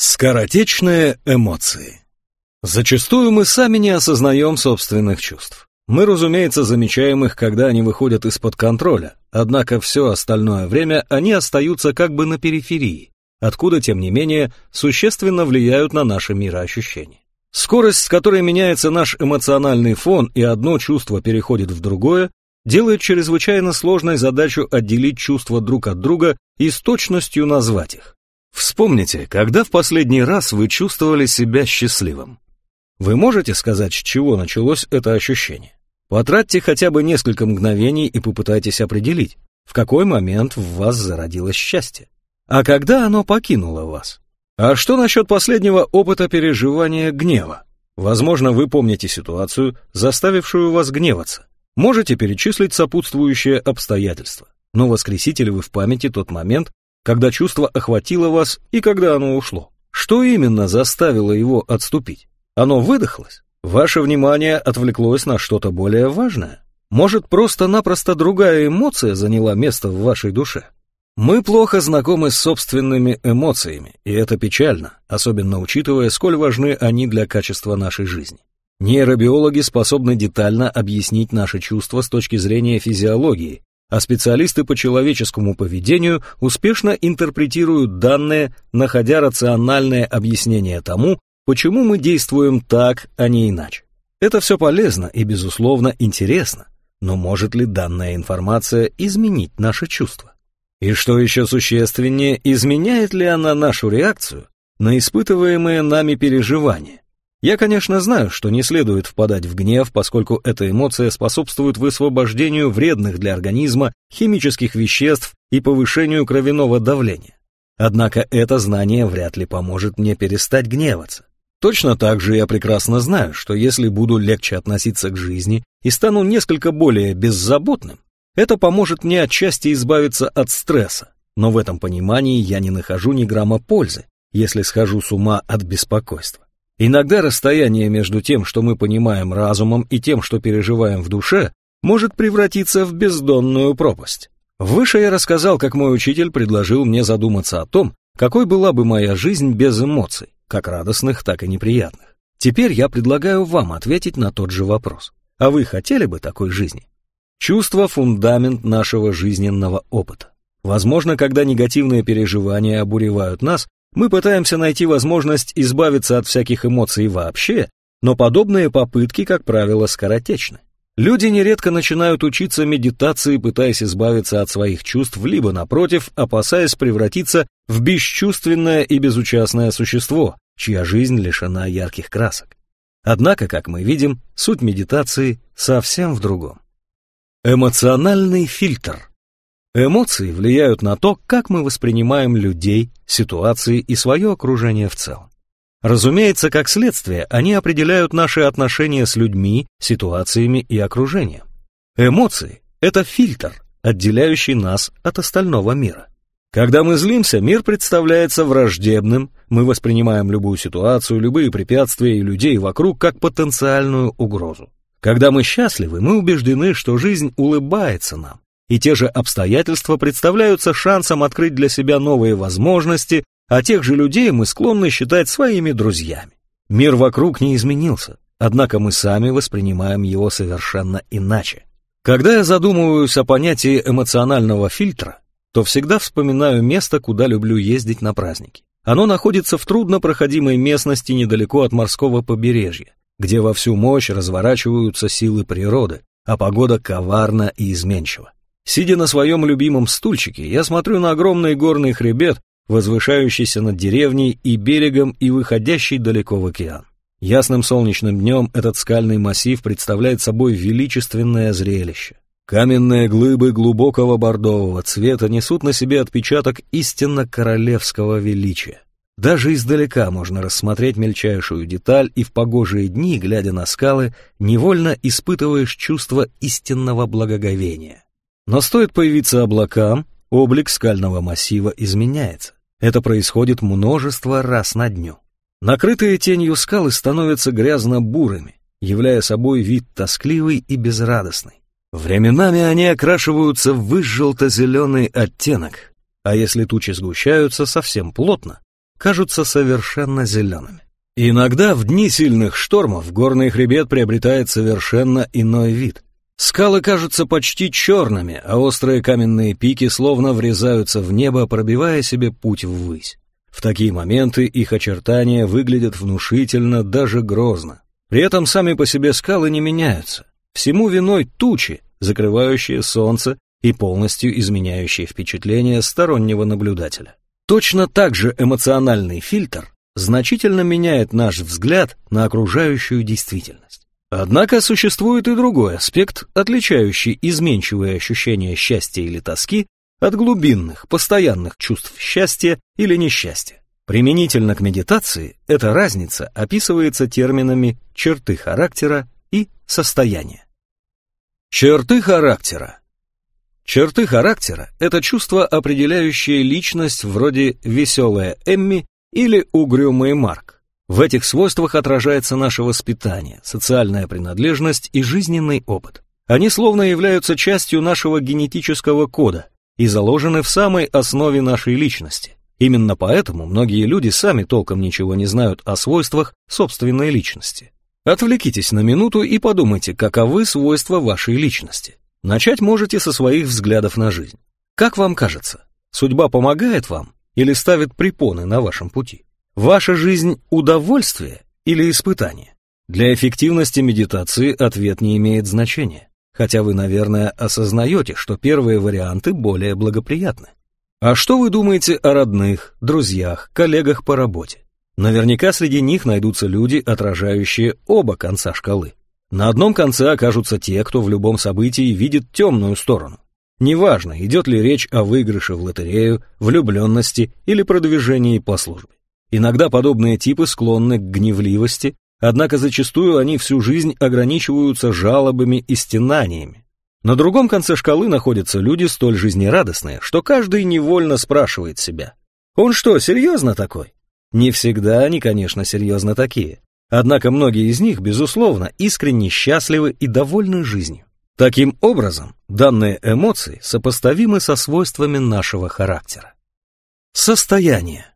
Скоротечные эмоции. Зачастую мы сами не осознаем собственных чувств. Мы, разумеется, замечаем их, когда они выходят из-под контроля, однако все остальное время они остаются как бы на периферии, откуда, тем не менее, существенно влияют на наше мироощущение. Скорость, с которой меняется наш эмоциональный фон и одно чувство переходит в другое, делает чрезвычайно сложной задачу отделить чувства друг от друга и с точностью назвать их. Вспомните, когда в последний раз вы чувствовали себя счастливым. Вы можете сказать, с чего началось это ощущение? Потратьте хотя бы несколько мгновений и попытайтесь определить, в какой момент в вас зародилось счастье. А когда оно покинуло вас? А что насчет последнего опыта переживания гнева? Возможно, вы помните ситуацию, заставившую вас гневаться. Можете перечислить сопутствующие обстоятельства. Но воскресите ли вы в памяти тот момент, когда чувство охватило вас и когда оно ушло. Что именно заставило его отступить? Оно выдохлось? Ваше внимание отвлеклось на что-то более важное? Может, просто-напросто другая эмоция заняла место в вашей душе? Мы плохо знакомы с собственными эмоциями, и это печально, особенно учитывая, сколь важны они для качества нашей жизни. Нейробиологи способны детально объяснить наши чувства с точки зрения физиологии, а специалисты по человеческому поведению успешно интерпретируют данные, находя рациональное объяснение тому, почему мы действуем так, а не иначе. Это все полезно и, безусловно, интересно, но может ли данная информация изменить наши чувства? И что еще существеннее, изменяет ли она нашу реакцию на испытываемые нами переживания? Я, конечно, знаю, что не следует впадать в гнев, поскольку эта эмоция способствует высвобождению вредных для организма химических веществ и повышению кровяного давления. Однако это знание вряд ли поможет мне перестать гневаться. Точно так же я прекрасно знаю, что если буду легче относиться к жизни и стану несколько более беззаботным, это поможет мне отчасти избавиться от стресса, но в этом понимании я не нахожу ни грамма пользы, если схожу с ума от беспокойства. Иногда расстояние между тем, что мы понимаем разумом, и тем, что переживаем в душе, может превратиться в бездонную пропасть. Выше я рассказал, как мой учитель предложил мне задуматься о том, какой была бы моя жизнь без эмоций, как радостных, так и неприятных. Теперь я предлагаю вам ответить на тот же вопрос. А вы хотели бы такой жизни? Чувство – фундамент нашего жизненного опыта. Возможно, когда негативные переживания обуревают нас, мы пытаемся найти возможность избавиться от всяких эмоций вообще, но подобные попытки, как правило, скоротечны. Люди нередко начинают учиться медитации, пытаясь избавиться от своих чувств, либо, напротив, опасаясь превратиться в бесчувственное и безучастное существо, чья жизнь лишена ярких красок. Однако, как мы видим, суть медитации совсем в другом. Эмоциональный фильтр Эмоции влияют на то, как мы воспринимаем людей, ситуации и свое окружение в целом. Разумеется, как следствие, они определяют наши отношения с людьми, ситуациями и окружением. Эмоции – это фильтр, отделяющий нас от остального мира. Когда мы злимся, мир представляется враждебным, мы воспринимаем любую ситуацию, любые препятствия и людей вокруг как потенциальную угрозу. Когда мы счастливы, мы убеждены, что жизнь улыбается нам, и те же обстоятельства представляются шансом открыть для себя новые возможности, а тех же людей мы склонны считать своими друзьями. Мир вокруг не изменился, однако мы сами воспринимаем его совершенно иначе. Когда я задумываюсь о понятии эмоционального фильтра, то всегда вспоминаю место, куда люблю ездить на праздники. Оно находится в труднопроходимой местности недалеко от морского побережья, где во всю мощь разворачиваются силы природы, а погода коварна и изменчива. Сидя на своем любимом стульчике, я смотрю на огромный горный хребет, возвышающийся над деревней и берегом и выходящий далеко в океан. Ясным солнечным днем этот скальный массив представляет собой величественное зрелище. Каменные глыбы глубокого бордового цвета несут на себе отпечаток истинно королевского величия. Даже издалека можно рассмотреть мельчайшую деталь, и в погожие дни, глядя на скалы, невольно испытываешь чувство истинного благоговения. Но стоит появиться облакам, облик скального массива изменяется. Это происходит множество раз на дню. Накрытые тенью скалы становятся грязно-бурыми, являя собой вид тоскливый и безрадостный. Временами они окрашиваются в выжелто-зеленый оттенок, а если тучи сгущаются совсем плотно, кажутся совершенно зелеными. Иногда в дни сильных штормов горный хребет приобретает совершенно иной вид. Скалы кажутся почти черными, а острые каменные пики словно врезаются в небо, пробивая себе путь ввысь. В такие моменты их очертания выглядят внушительно, даже грозно. При этом сами по себе скалы не меняются. Всему виной тучи, закрывающие солнце и полностью изменяющие впечатление стороннего наблюдателя. Точно так же эмоциональный фильтр значительно меняет наш взгляд на окружающую действительность. Однако существует и другой аспект, отличающий изменчивые ощущения счастья или тоски от глубинных, постоянных чувств счастья или несчастья. Применительно к медитации эта разница описывается терминами черты характера и состояния. Черты характера. Черты характера – это чувства, определяющие личность вроде «веселая Эмми» или «угрюмый Марк». В этих свойствах отражается наше воспитание, социальная принадлежность и жизненный опыт. Они словно являются частью нашего генетического кода и заложены в самой основе нашей личности. Именно поэтому многие люди сами толком ничего не знают о свойствах собственной личности. Отвлекитесь на минуту и подумайте, каковы свойства вашей личности. Начать можете со своих взглядов на жизнь. Как вам кажется, судьба помогает вам или ставит препоны на вашем пути? Ваша жизнь – удовольствие или испытание? Для эффективности медитации ответ не имеет значения, хотя вы, наверное, осознаете, что первые варианты более благоприятны. А что вы думаете о родных, друзьях, коллегах по работе? Наверняка среди них найдутся люди, отражающие оба конца шкалы. На одном конце окажутся те, кто в любом событии видит темную сторону. Неважно, идет ли речь о выигрыше в лотерею, влюбленности или продвижении по службе. Иногда подобные типы склонны к гневливости, однако зачастую они всю жизнь ограничиваются жалобами и стенаниями. На другом конце шкалы находятся люди столь жизнерадостные, что каждый невольно спрашивает себя, «Он что, серьезно такой?» Не всегда они, конечно, серьезно такие. Однако многие из них, безусловно, искренне счастливы и довольны жизнью. Таким образом, данные эмоции сопоставимы со свойствами нашего характера. Состояние.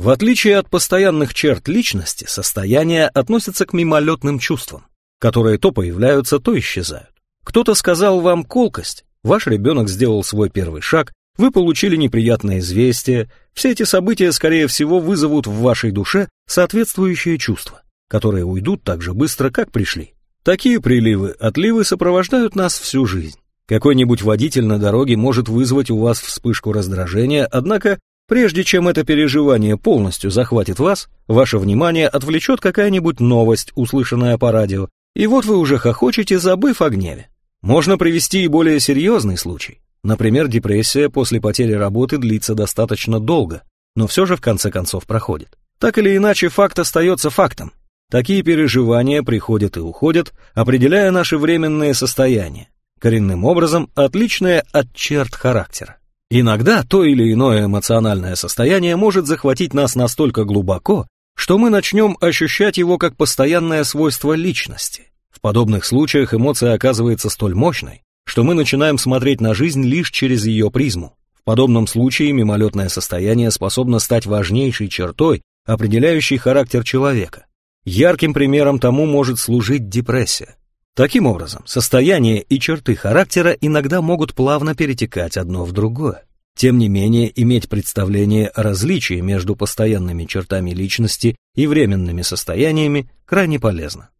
В отличие от постоянных черт личности, состояние относится к мимолетным чувствам, которые то появляются, то исчезают. Кто-то сказал вам колкость, ваш ребенок сделал свой первый шаг, вы получили неприятное известие, все эти события, скорее всего, вызовут в вашей душе соответствующие чувства, которые уйдут так же быстро, как пришли. Такие приливы, отливы сопровождают нас всю жизнь. Какой-нибудь водитель на дороге может вызвать у вас вспышку раздражения, однако, прежде чем это переживание полностью захватит вас, ваше внимание отвлечет какая-нибудь новость, услышанная по радио, и вот вы уже хохочете, забыв о гневе. Можно привести и более серьезный случай. Например, депрессия после потери работы длится достаточно долго, но все же в конце концов проходит. Так или иначе, факт остается фактом. Такие переживания приходят и уходят, определяя наши временные состояния, коренным образом отличные от черт характера. Иногда то или иное эмоциональное состояние может захватить нас настолько глубоко, что мы начнем ощущать его как постоянное свойство личности. В подобных случаях эмоция оказывается столь мощной, что мы начинаем смотреть на жизнь лишь через ее призму. В подобном случае мимолетное состояние способно стать важнейшей чертой, определяющей характер человека. Ярким примером тому может служить депрессия. Таким образом, состояние и черты характера иногда могут плавно перетекать одно в другое. Тем не менее, иметь представление о различии между постоянными чертами личности и временными состояниями крайне полезно.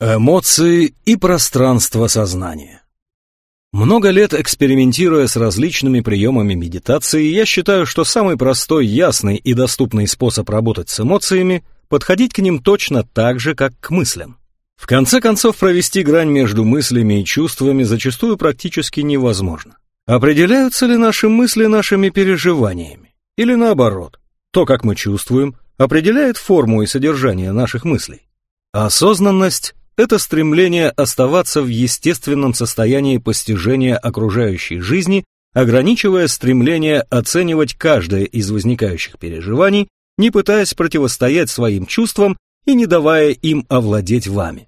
Эмоции и пространство сознания. Много лет экспериментируя с различными приемами медитации, я считаю, что самый простой, ясный и доступный способ работать с эмоциями – подходить к ним точно так же, как к мыслям. В конце концов, провести грань между мыслями и чувствами зачастую практически невозможно. Определяются ли наши мысли нашими переживаниями? Или наоборот, то, как мы чувствуем, определяет форму и содержание наших мыслей? Осознанность это стремление оставаться в естественном состоянии постижения окружающей жизни, ограничивая стремление оценивать каждое из возникающих переживаний, не пытаясь противостоять своим чувствам и не давая им овладеть вами.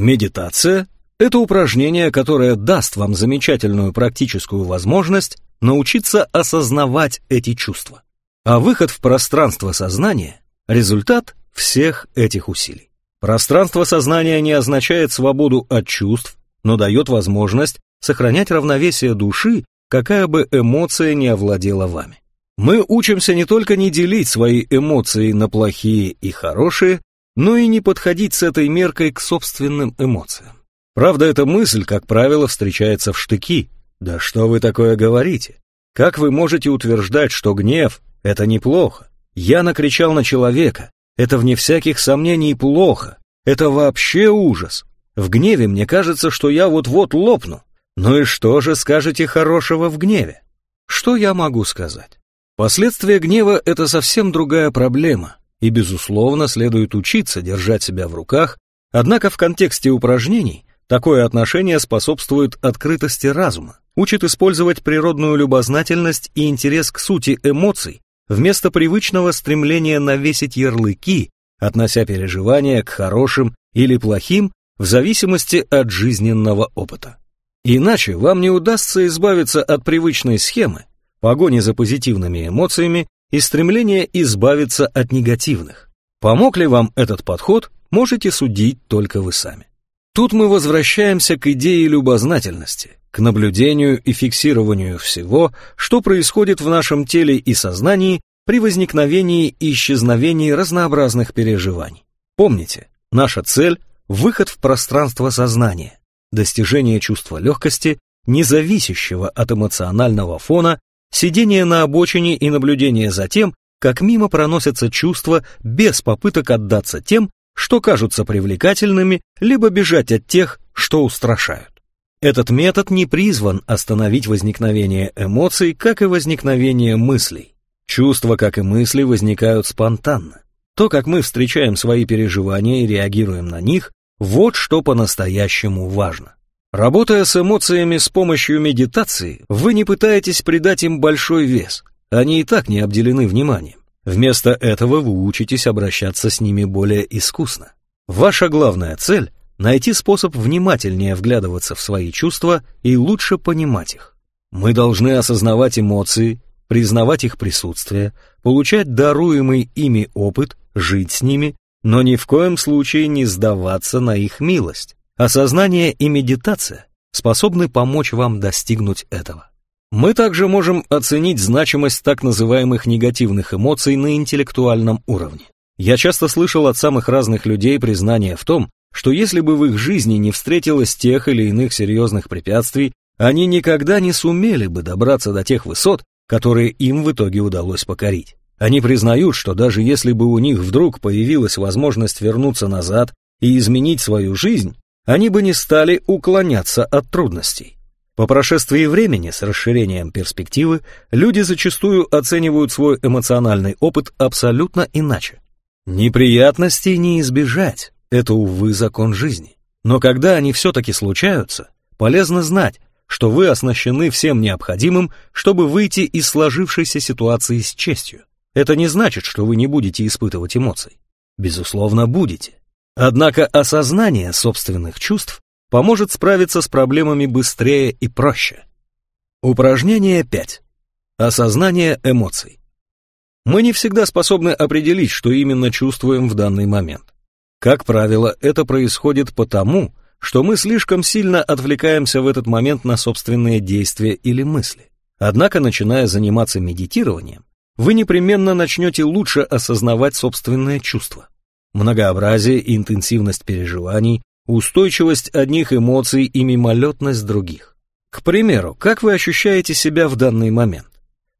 Медитация – это упражнение, которое даст вам замечательную практическую возможность научиться осознавать эти чувства. А выход в пространство сознания – результат всех этих усилий. Пространство сознания не означает свободу от чувств, но дает возможность сохранять равновесие души, какая бы эмоция не овладела вами. Мы учимся не только не делить свои эмоции на плохие и хорошие, но и не подходить с этой меркой к собственным эмоциям. Правда, эта мысль, как правило, встречается в штыки. Да что вы такое говорите? Как вы можете утверждать, что гнев — это неплохо? Я накричал на человека. Это, вне всяких сомнений, плохо. Это вообще ужас. В гневе мне кажется, что я вот-вот лопну. Ну и что же скажете хорошего в гневе? Что я могу сказать? Последствия гнева — это совсем другая проблема, и, безусловно, следует учиться держать себя в руках, однако в контексте упражнений такое отношение способствует открытости разума, учит использовать природную любознательность и интерес к сути эмоций вместо привычного стремления навесить ярлыки, относя переживания к хорошим или плохим в зависимости от жизненного опыта. Иначе вам не удастся избавиться от привычной схемы, погони за позитивными эмоциями и стремление избавиться от негативных. Помог ли вам этот подход, можете судить только вы сами. Тут мы возвращаемся к идее любознательности, к наблюдению и фиксированию всего, что происходит в нашем теле и сознании при возникновении и исчезновении разнообразных переживаний. Помните, наша цель – выход в пространство сознания, достижение чувства легкости, независящего от эмоционального фона сидение на обочине и наблюдение за тем, как мимо проносятся чувства без попыток отдаться тем, что кажутся привлекательными, либо бежать от тех, что устрашают. Этот метод не призван остановить возникновение эмоций, как и возникновение мыслей. Чувства, как и мысли, возникают спонтанно. То, как мы встречаем свои переживания и реагируем на них, вот что по-настоящему важно. Работая с эмоциями с помощью медитации, вы не пытаетесь придать им большой вес, они и так не обделены вниманием. Вместо этого вы учитесь обращаться с ними более искусно. Ваша главная цель – найти способ внимательнее вглядываться в свои чувства и лучше понимать их. Мы должны осознавать эмоции, признавать их присутствие, получать даруемый ими опыт, жить с ними, но ни в коем случае не сдаваться на их милость. Осознание и медитация способны помочь вам достигнуть этого. Мы также можем оценить значимость так называемых негативных эмоций на интеллектуальном уровне. Я часто слышал от самых разных людей признание в том, что если бы в их жизни не встретилось тех или иных серьезных препятствий, они никогда не сумели бы добраться до тех высот, которые им в итоге удалось покорить. Они признают, что даже если бы у них вдруг появилась возможность вернуться назад и изменить свою жизнь, они бы не стали уклоняться от трудностей. По прошествии времени с расширением перспективы люди зачастую оценивают свой эмоциональный опыт абсолютно иначе. Неприятностей не избежать, это, увы, закон жизни. Но когда они все-таки случаются, полезно знать, что вы оснащены всем необходимым, чтобы выйти из сложившейся ситуации с честью. Это не значит, что вы не будете испытывать эмоций. Безусловно, будете. Однако осознание собственных чувств поможет справиться с проблемами быстрее и проще. Упражнение 5. Осознание эмоций. Мы не всегда способны определить, что именно чувствуем в данный момент. Как правило, это происходит потому, что мы слишком сильно отвлекаемся в этот момент на собственные действия или мысли. Однако, начиная заниматься медитированием, вы непременно начнете лучше осознавать собственные чувства многообразие и интенсивность переживаний, устойчивость одних эмоций и мимолетность других. К примеру, как вы ощущаете себя в данный момент?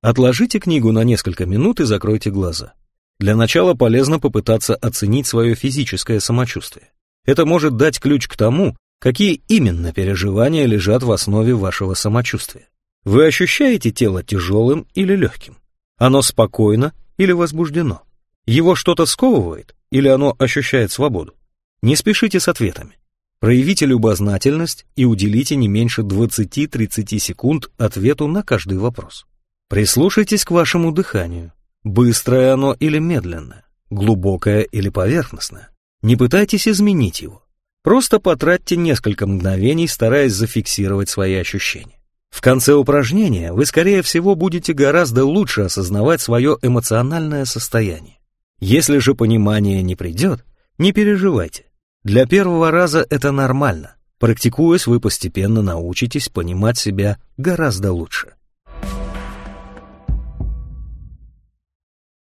Отложите книгу на несколько минут и закройте глаза. Для начала полезно попытаться оценить свое физическое самочувствие. Это может дать ключ к тому, какие именно переживания лежат в основе вашего самочувствия. Вы ощущаете тело тяжелым или легким? Оно спокойно или возбуждено? Его что-то сковывает или оно ощущает свободу? Не спешите с ответами. Проявите любознательность и уделите не меньше 20-30 секунд ответу на каждый вопрос. Прислушайтесь к вашему дыханию. Быстрое оно или медленное, глубокое или поверхностное. Не пытайтесь изменить его. Просто потратьте несколько мгновений, стараясь зафиксировать свои ощущения. В конце упражнения вы, скорее всего, будете гораздо лучше осознавать свое эмоциональное состояние. Если же понимание не придет, не переживайте. Для первого раза это нормально. Практикуясь, вы постепенно научитесь понимать себя гораздо лучше.